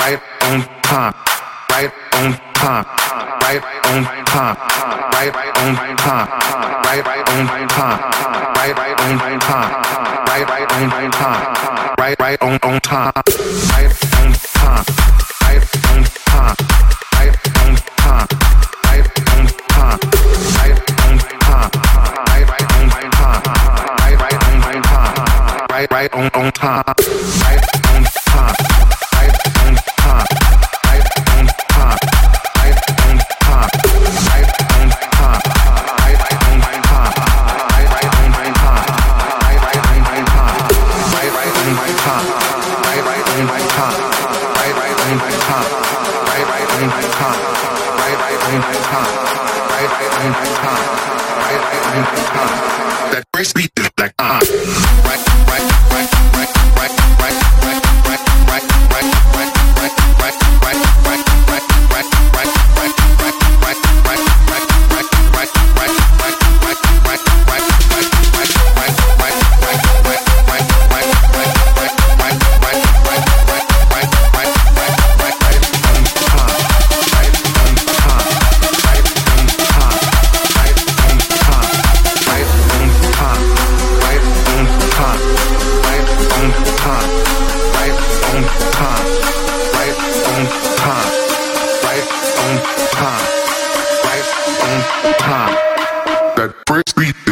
right on time, right on time, right on time, right on time, right on time, right on time, right on time, right right on on time, right on time, right on time, right on time, right on time, right on time, right right on time, right right on time, right right on on time, right That grace beat is like uh, right, right, right, right. time, right mm-hmm. on time. That first beat.